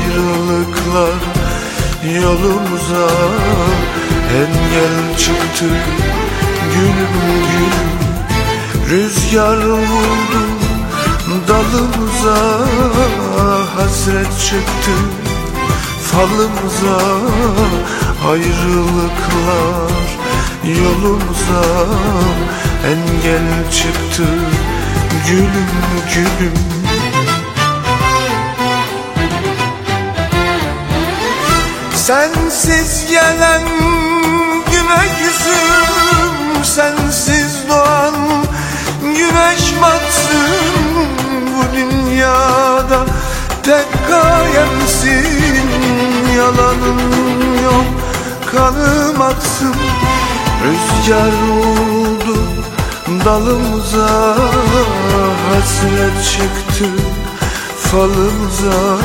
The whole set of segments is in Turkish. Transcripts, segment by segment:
Ayrılıklar yolumuza Engel çıktı. Gülüm gülüm Rüzgar vurdu dalımıza Hasret çıktı. Falımıza Ayrılıklar yolumuza Engel çıktı. Gülüm gülüm Sensiz gelen güne yüzüm Sensiz doğan güneş batsın Bu dünyada. Tek gayemsin Yalanın yok kanım aksın. Rüzgar oldu dalımıza Hasret çıktı falımıza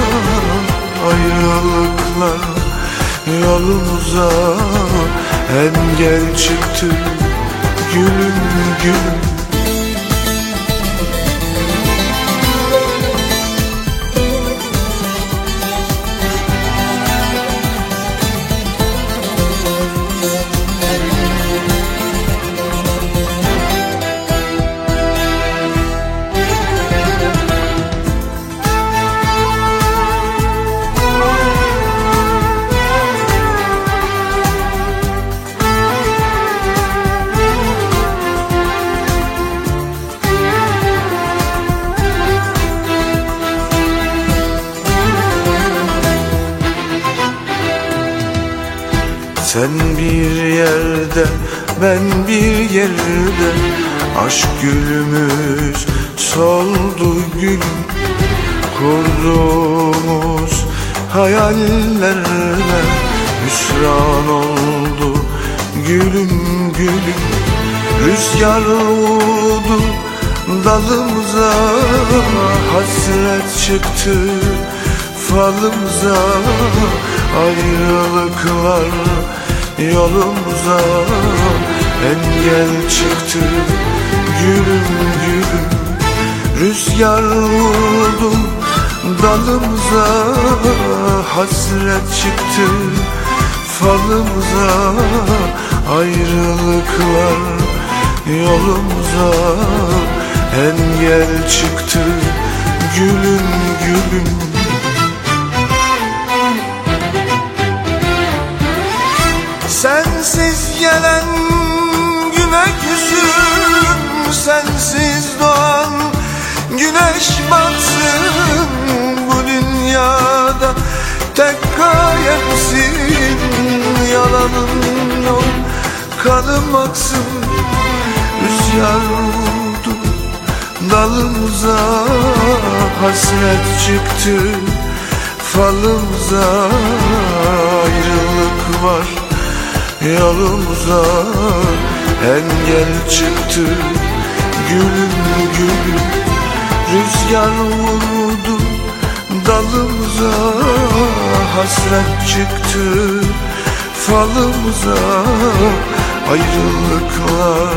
Ayrılıklar yolumuza Engel çıktı gülüm gülüm ben bir yerde Aşk gülümüz soldu gülüm Kurduğumuz hayallerle Hüsran oldu gülüm gülüm. Rüzgar vurdu dalımıza Hasret çıktı falımıza. Ayrılıklar yolumuza Engel çıktı gülüm gülüm. Rüzgar vurdu dalımıza Hasret çıktı falımıza. Ayrılıklar yolumuza Engel çıktı gülüm gülüm Sensiz gelen güne yüzüm Sensiz doğan güneş batsın Bu dünyada. Tek gayemsin Yalanın yok kanım aksın Rüzgar vurdu dalımıza Hasret çıktı falımıza Ayrılık var yolumuza Engel çıktı gülüm gülüm. Rüzgar vurdu dalımıza Hasret çıktı. Falımıza Ayrılıklar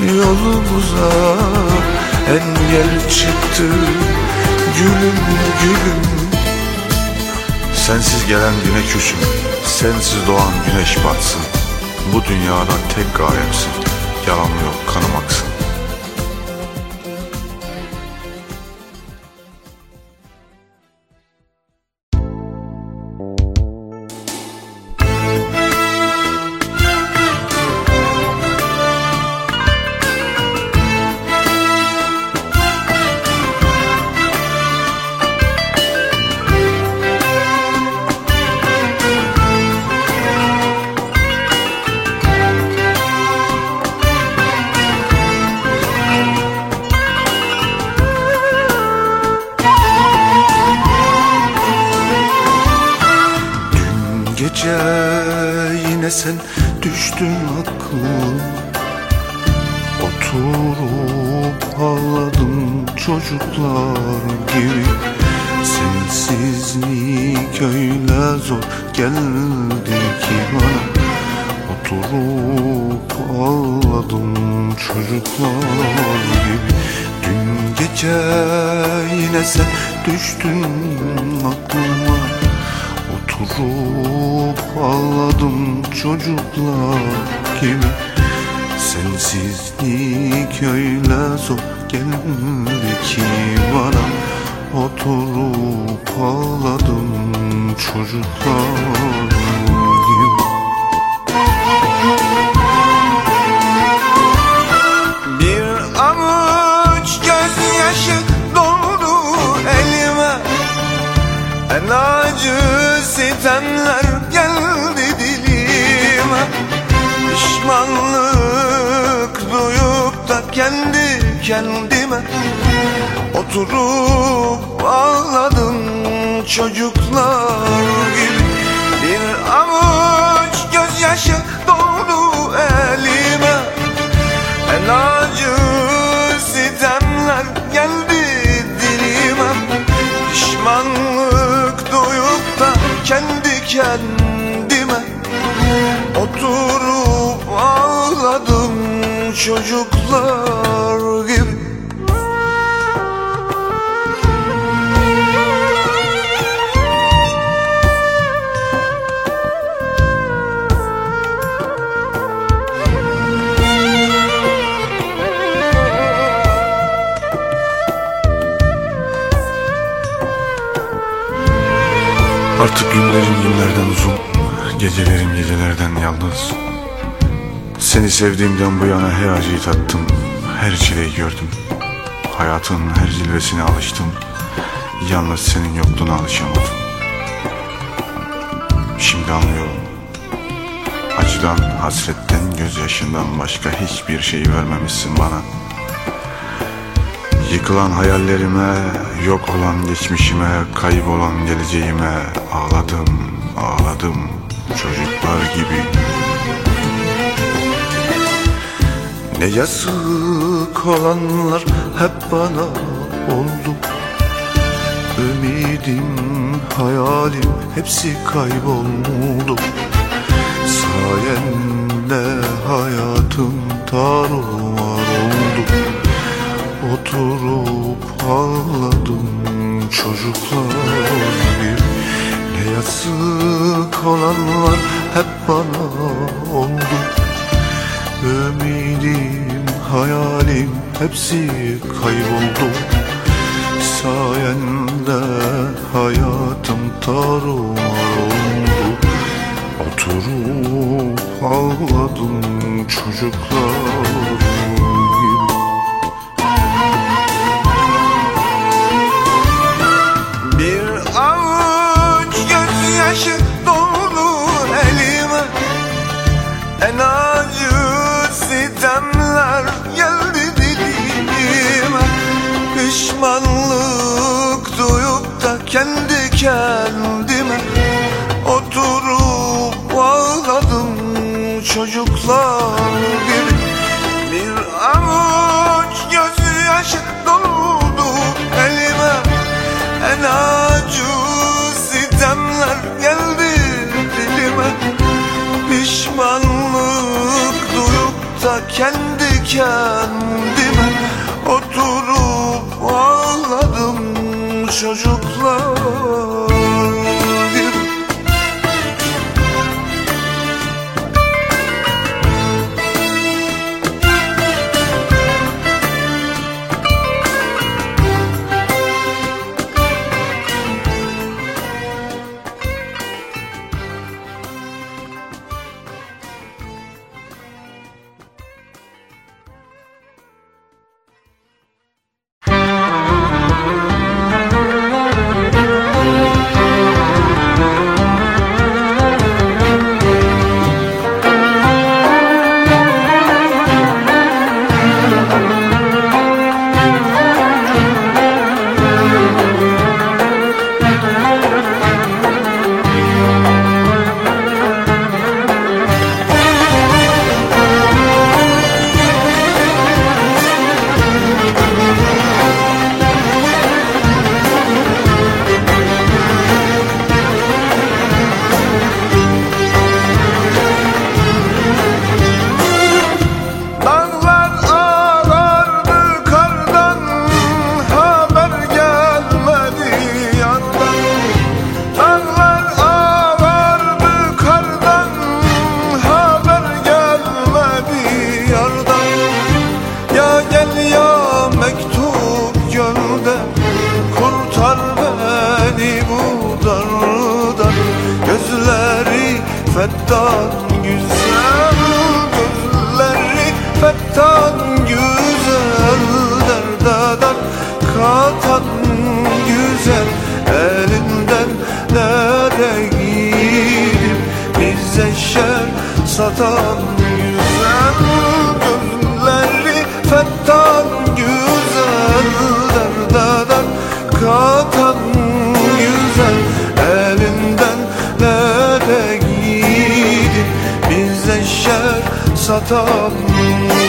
yolumuza Engel çıktı gülüm gülüm. Sensiz gelen güne küsüm Sensiz doğan güneş batsın Bu dünyada tek gayemsin. Yalan yok kanım düştün aklıma. Oturup ağladım çocuklar gibi. Sensizlik öyle zor geldi ki bana. Oturup ağladım çocuklar kendi kendime Oturup ağladım çocuklar gibi. Bir avuç gözyaşı doldu elime. En acı sitemler geldi dilime. Pişmanlık duyup da kendi kendime Oturup ağladım çocuklar gibi. Artık günlerim günlerden uzun Gecelerim gecelerden yalnız Seni sevdiğimden bu yana her acıyı tattım. Her çileyi gördüm. Hayatın her zilvesine alıştım. Yalnız senin yokluğuna alışamadım. Şimdi anlıyorum. Acıdan, hasretten, gözyaşından başka hiçbir şey vermemişsin bana. Yıkılan hayallerime, yok olan geçmişime, kaybolan geleceğime ağladım, ağladım. Çocuklar gibi. Ne yazık olanlar hep bana oldu. Ümidim, hayalim hepsi kayboldu. Sayende hayatım tarumar oldu. Oturup ağladım çocuklar bir. Ne yazık olanlar hep bana oldu Ümidim, hayalim hepsi kayboldu. Sayende hayatım tarumar oldu. Oturup ağladım çocuklar kendime Oturup ağladım çocuklar gibi. Bir avuç gözyaşı doldu elime en acı sitemler geldi dilime. Pişmanlık duyup da kendi kendime çocuklar Nereye gidip bize şer satan güzel Gözleri fettan güzel Derdadan katan güzel Elinden nereye gidip bize şer satan güzel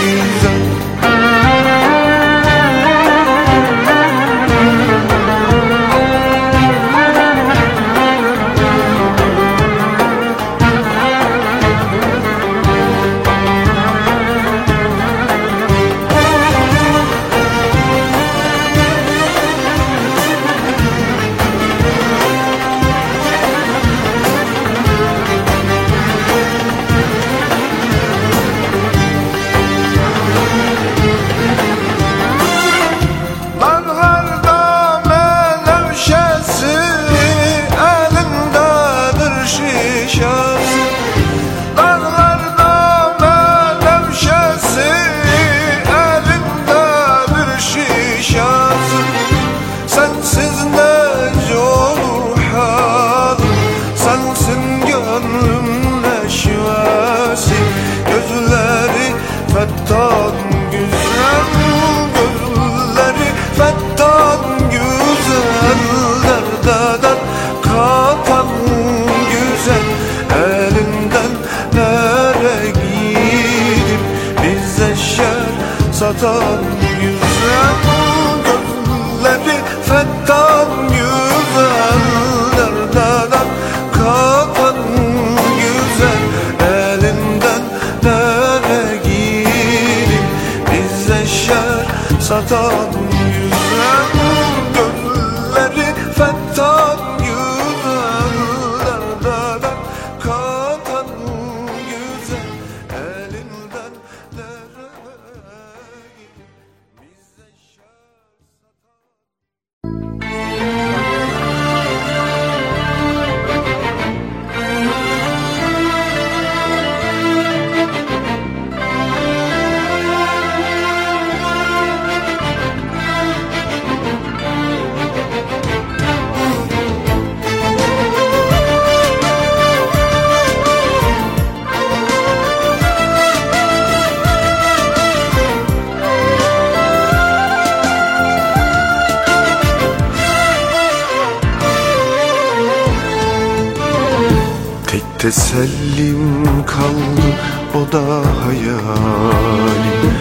tesellim kaldı o da hayalim.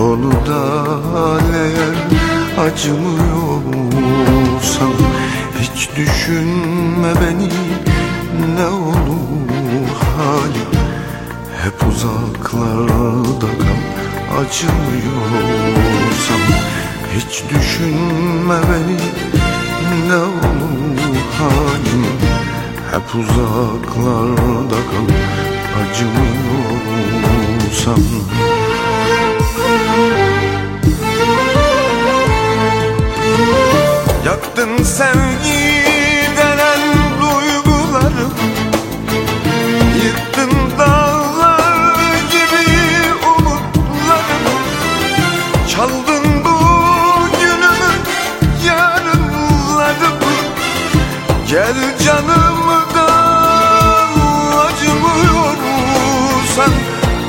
Onu da eğer acımıyorsam Hiç düşünme beni ne olur halim. Hep uzaklarda kal acımıyorsam Hiç düşünme beni ne olur halim hep uzaklarda kal acımıyorsam. Yaktın sevgi denen duygularım Yıktın dağlar gibi umutlarım Çaldın bugünümü yarınlarımı. Gel canımdan acımıyorsan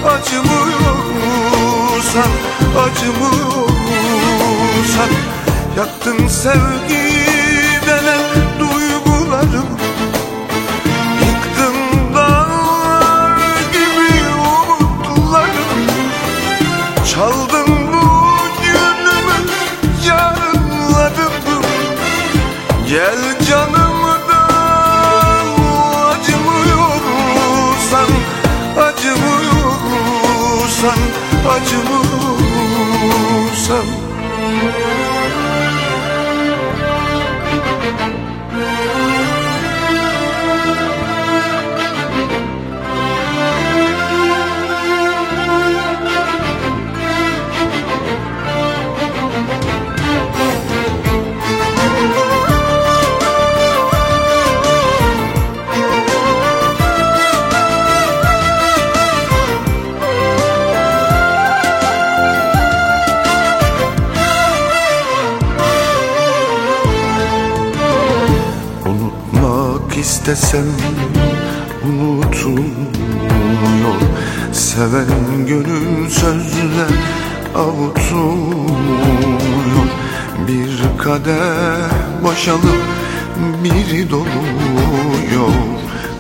Acımıyorsan, acımıyorsan Yaktın sevgi acımıyorsan istesem unutulmuyor. Seven gönül sözle avutulmuyor. Bir kadeh boşalıp biri doluyor.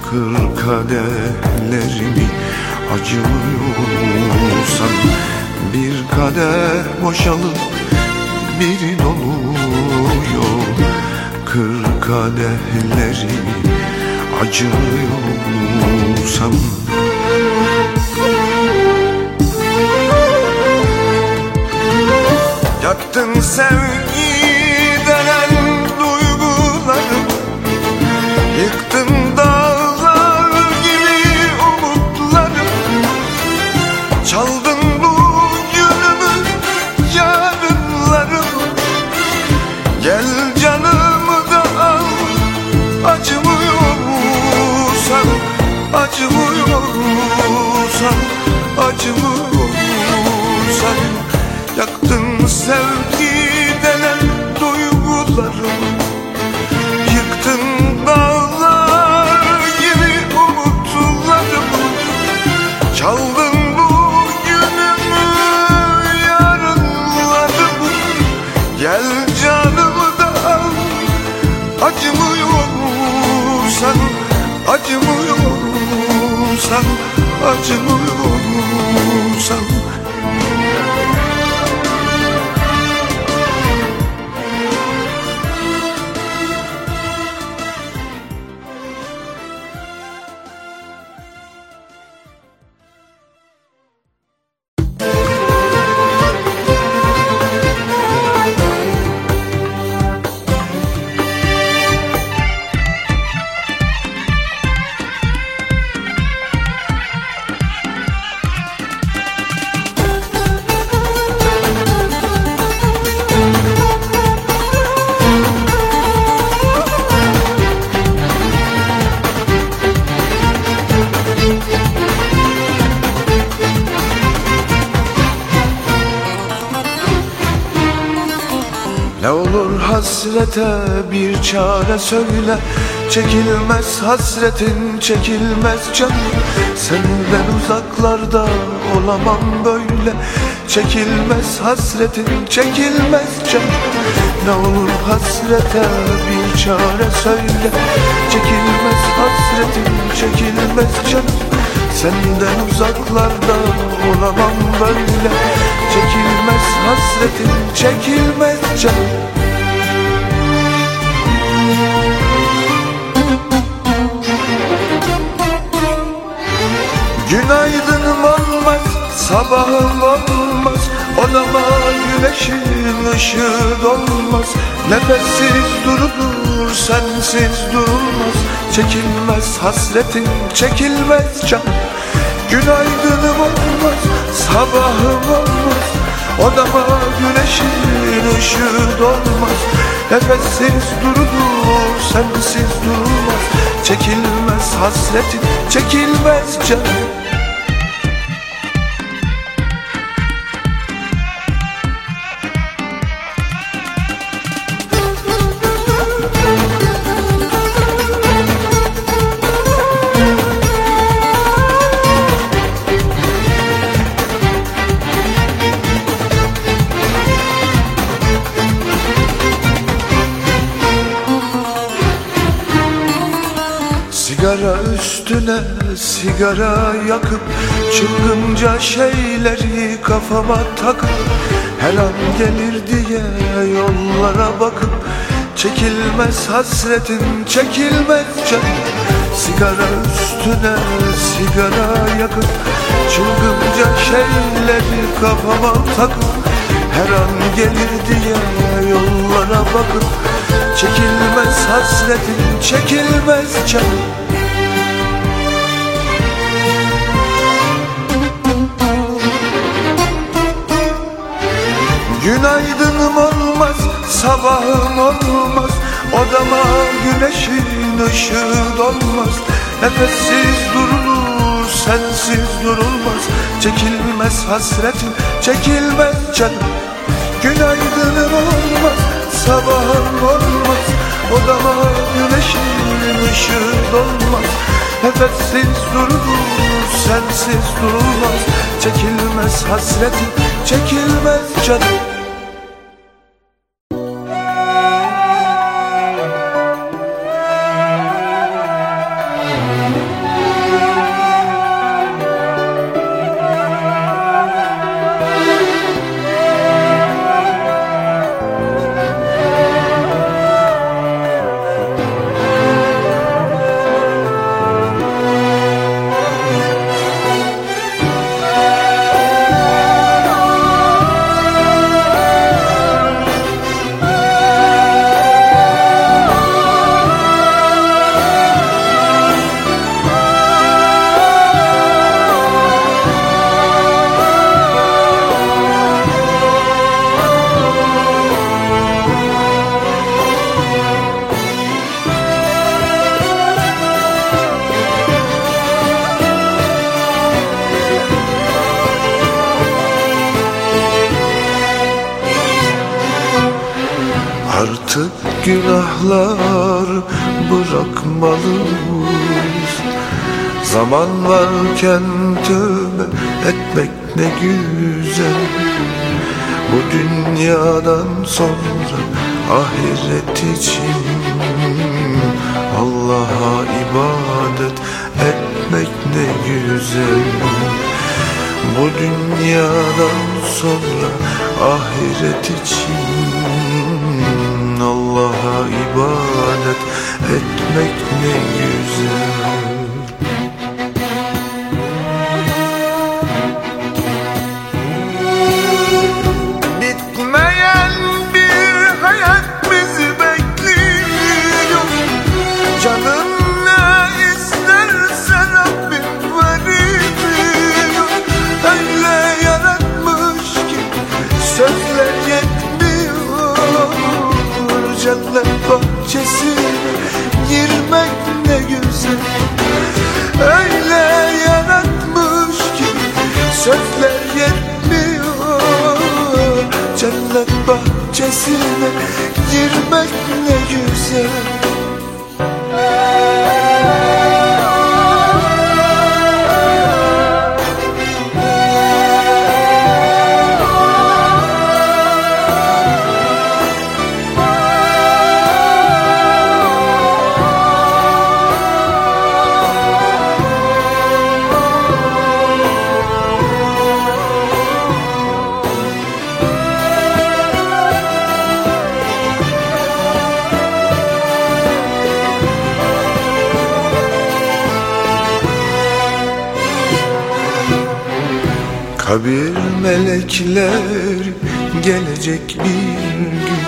Kır kadehlerimi acımıyorsan Bir kadeh boşalıp biri doluyor. Kır kadehlerimi acıyorsam Yaktın sevgi Acımıyorsan Acımıyorsan Yaktın sevgi denen duygularımı Yıktın dağlar gibi umutlarımı Çaldın bugünümü yarınlarımı Gel canımı da al Acımıyorsan Acımıyorsan Acımıyorsan hasrete bir çare söyle. Çekilmez hasretin çekilmez canım Senden uzaklarda olamam böyle. Çekilmez hasretin çekilmez canım Ne olur hasrete bir çare söyle. Çekilmez hasretin çekilmez canım Senden uzaklarda olamam böyle. Çekilmez hasretin çekilmez canım Günaydınım olmaz, sabahım olmaz. Odama güneşin ışığı dolmaz Nefessiz durulur, sensiz durulmaz. Çekilmez hasretin, çekilmez can. Günaydınım olmaz, sabahım olmaz Odama güneşin ışığı dolmaz. Nefessiz durulur, sensiz durulmaz Çekilmez hasretin, çekilmez can Sigara üstüne sigara yakıp Çılgınca şeyleri kafama takıp Her an gelir diye yollara bakıp Çekilmez hasretin çekilmez can Sigara üstüne sigara yakıp Çılgınca şeyleri kafama takıp Her an gelir diye yollara bakıp Çekilmez hasretin çekilmez can Günaydınım olmaz, sabahım olmaz. Odama güneşin ışığı dolmaz. Nefessiz durulur, sensiz durulmaz. Çekilmez hasretin, çekilmez canım. Günaydınım olmaz, sabahım olmaz. Odama güneşin ışığı dolmaz. Nefessiz durulur sensiz durulmaz. Çekilmez hasretim çekilmez canım sonra ahiret için Allah'a ibadet etmek ne güzel. Bu dünyadan sonra ahiret için Allah'a ibadet etmek ne güzel melekler gelecek bir gün.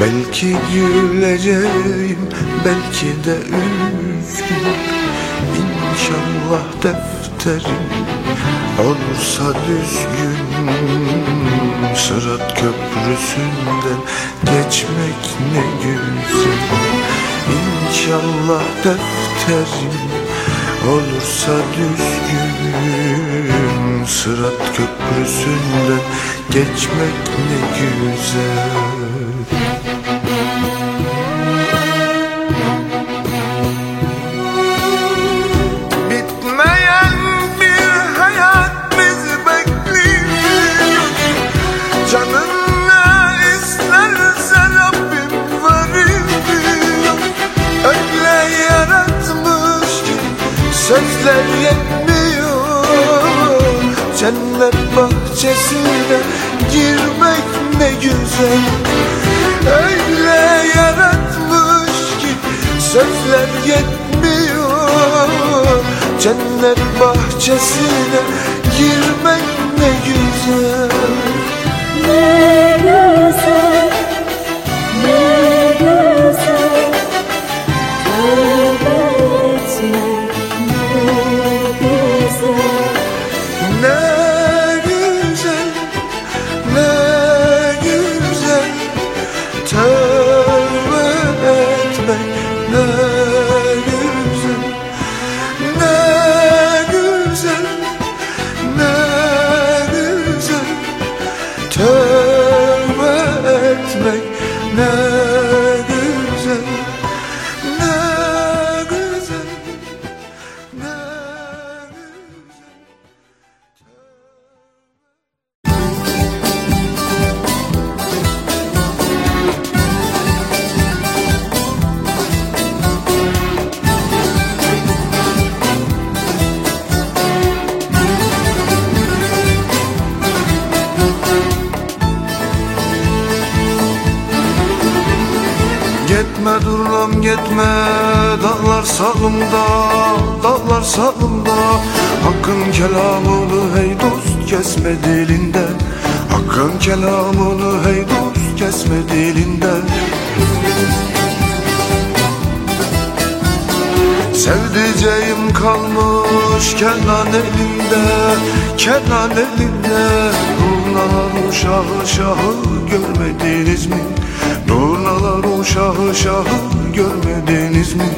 Belki güleceğim belki de üzgün. İnşallah defterim olursa düzgün. Sırat köprüsünden geçmek ne güzel. İnşallah defterim olursa düzgün Sırat köprüsünden geçmek ne güzel. Bitmeyen bir hayat bizi bekliyor Canın ne isterse Rabbim Öyle yaratmış ki sözler yetmiyor Cennet bahçesine girmek ne güzel. Öyle yaratmış ki sözler yetmiyor. Cennet bahçesine girmek ne güzel. Ne güzel, Sevdiceğim kalmış Kenan elinde Kenan elinde Durnalar uşağı şahı görmediniz mi? Durnalar uşağı şahı görmediniz mi?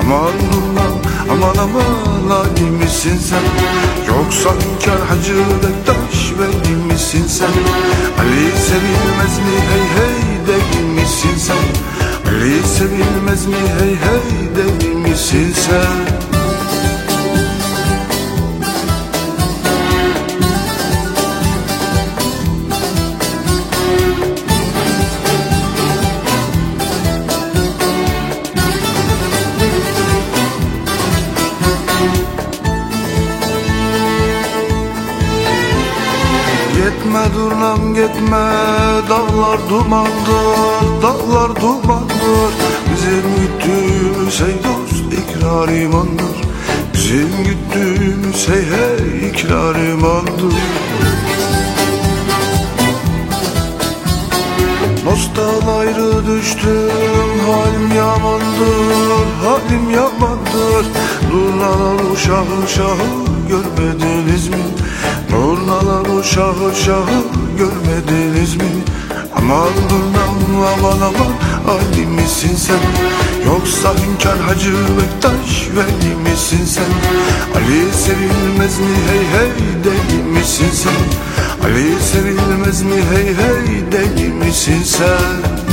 Aman Durnan aman aman Ali misin sen? Yoksa hünkâr Hacı Bektaş Veli misin sen? Ali sevilmez mi hey hey deli misin sen? Ali sevilmez mi? Hey hey deli misin sen? Gitme durnam gitme Dağlar dumandır Dağlar dumandır Bizim güttüğümüz hey dost ikrar imandır Bizim güttüğümüz hey hey ikrar imandır Dosttan ayrı düştüm halim yamandır Halim yamandır Durnalar uşağı şahı görmediniz mi? Durnalar uşağı şahı görmediniz mi? Durnam aman aman Ali misin sen? Yoksa hünkâr Hacı Bektaş Veli misin sen? Ali sevilmez mi hey hey deli misin sen? Ali sevilmez mi hey hey deli misin sen?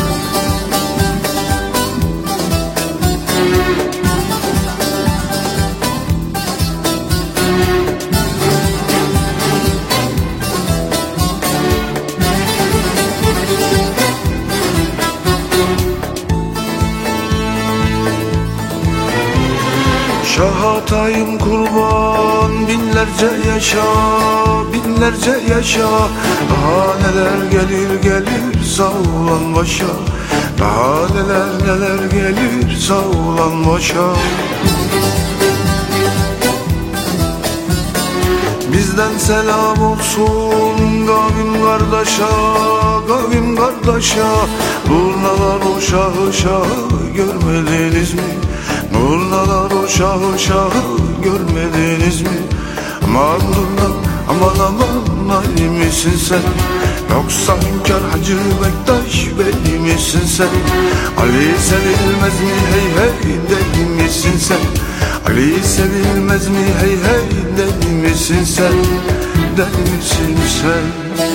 Şahatayım kurban binlerce yaşa binlerce yaşa. Daha neler gelir gelir sağ olan başa. Daha neler neler gelir sağ olan başa. Bizden selam olsun kavim kardeşa Kavim kardeşa. Durnalar uşağı şahı görmediniz mi? Durnalar uşağı şahı görmediniz mi? Aman durnam aman aman Ali misin sen? Yoksa hünkâr Hacı Bektaş Veli misin sen? Ali sevilmez mi hey hey deli misin sen? Ali sevilmez mi hey hey deli misin sen Deli misin sen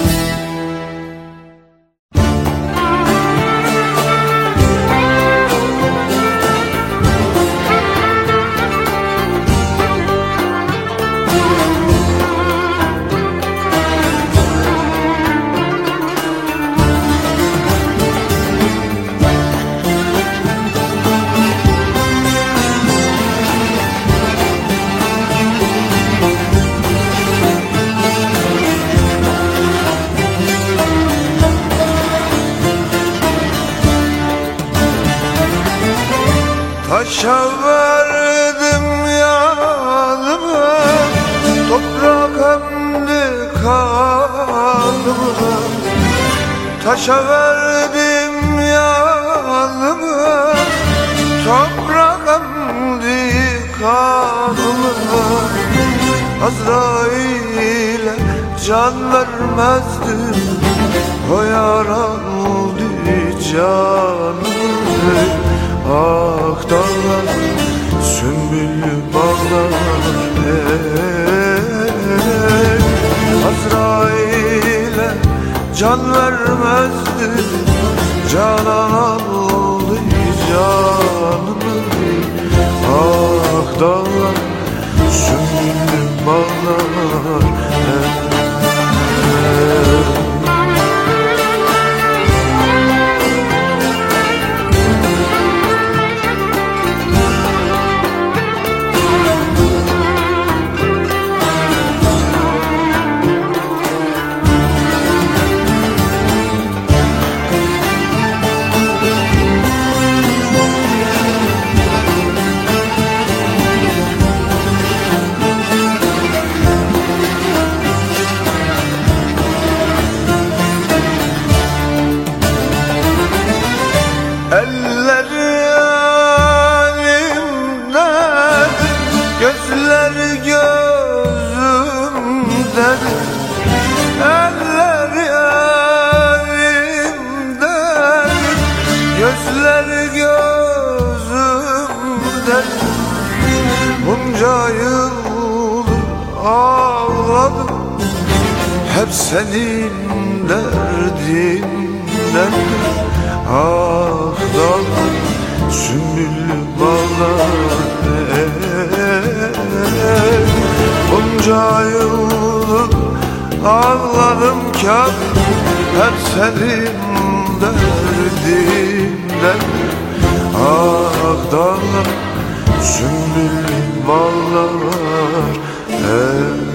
canımı Ah dağlar, bağlar hey, Azrail'e can vermezdi Canan aldı canımı Ah dağlar, sümbüllü bağlar hey, gözümden Bunca yıl ağladım. Hep senin derdinden Ah dallar sümbüllü bağlar Bunca yıl ağladım kâr Hep senin derdinden Ah dallar sümbüllü bağlar Ben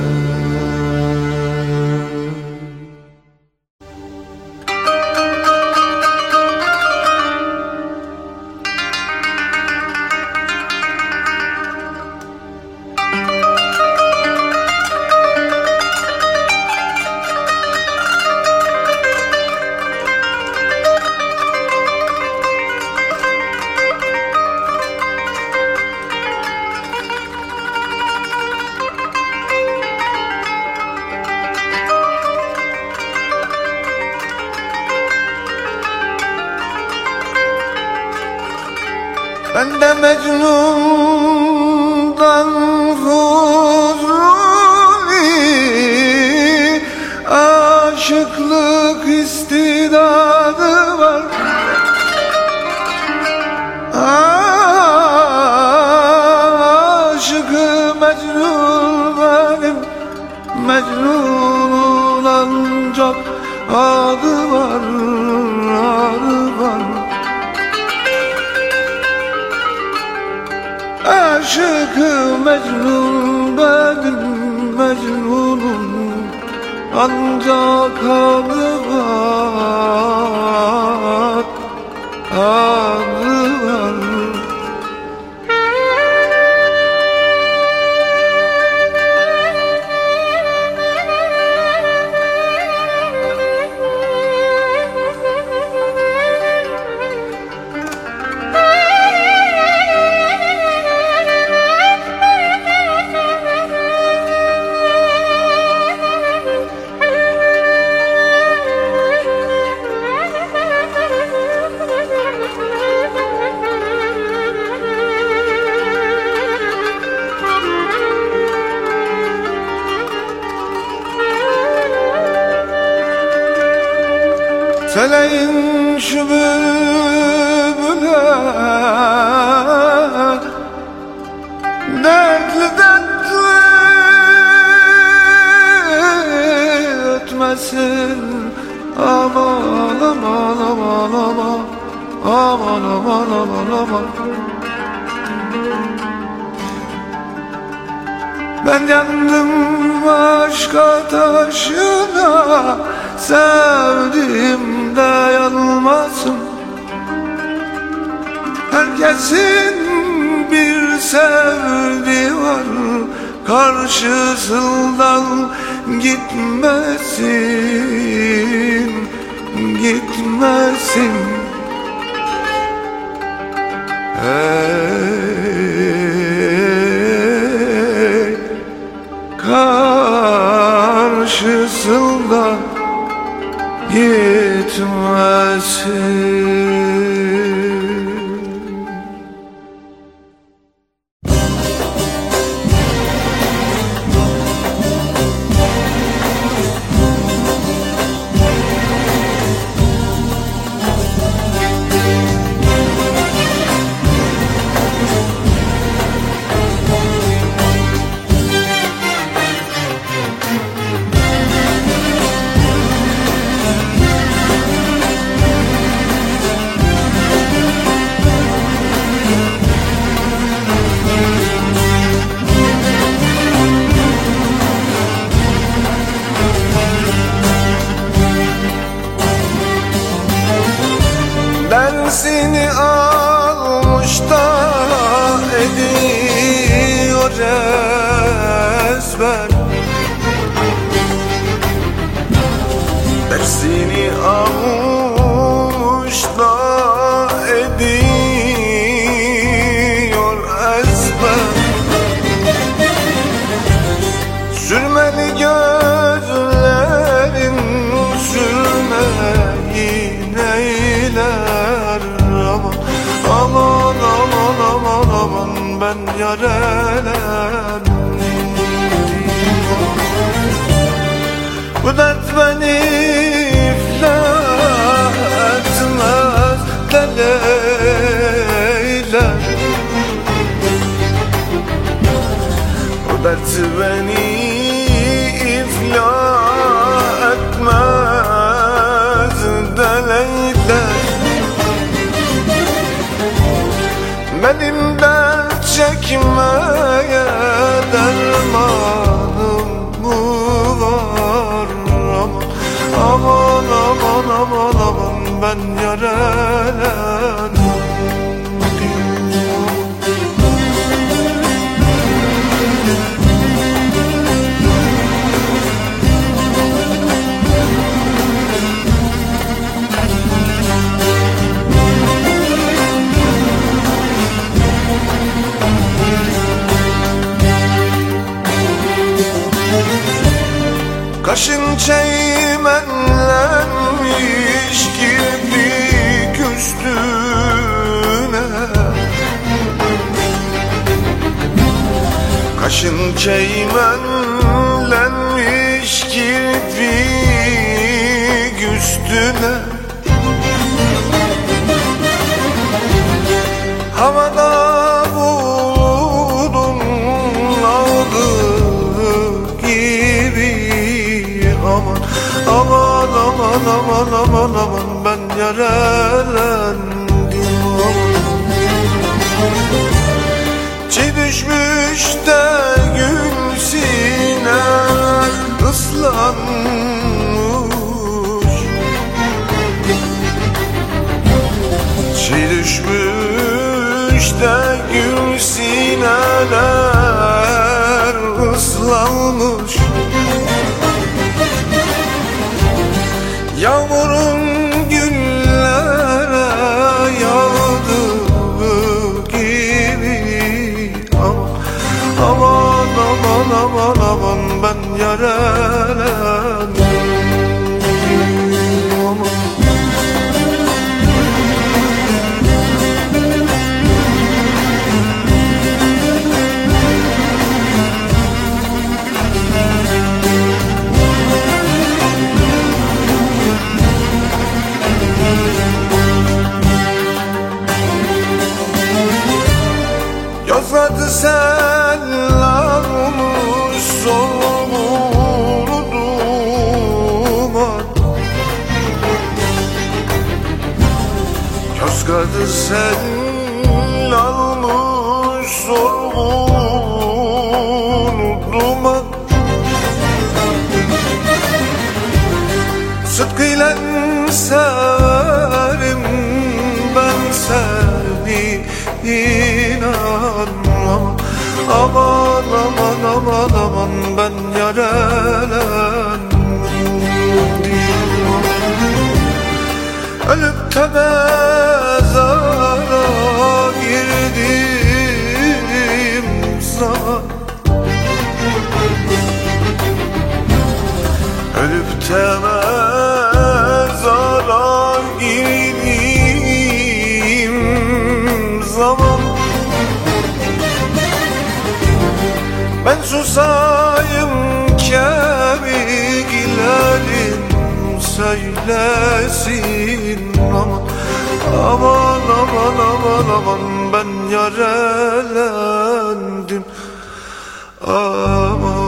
Seleyin şu bülbüle. Dertli dertli ötmesin. Aman aman aman aman. Aman aman aman aman. Ben yandım başka taşına Sevdiğimde yanılmasın Herkesin bir sevdiği var. Karşısından gitmesin Gitmesin. Hey karşısında gitmesin etmesin Bu dert beni Kaşın çeymenlenmiş kirpik üstüne Kaşın çeymenlenmiş kirpik üstüne Aman aman aman aman aman aman ben yarelendim. Çi düşmüş de gün siner ıslanmış. Çi düşmüş de gül sineler ıslanmış ben Yozgat'ı sellarmış solunu duman Sıdkıyla severim ben seni inanmam Aman aman aman aman ben yarelendim. Ölüp de Ben susayım kemiklerim söylesin aman Aman aman aman aman ben yarelendim Ah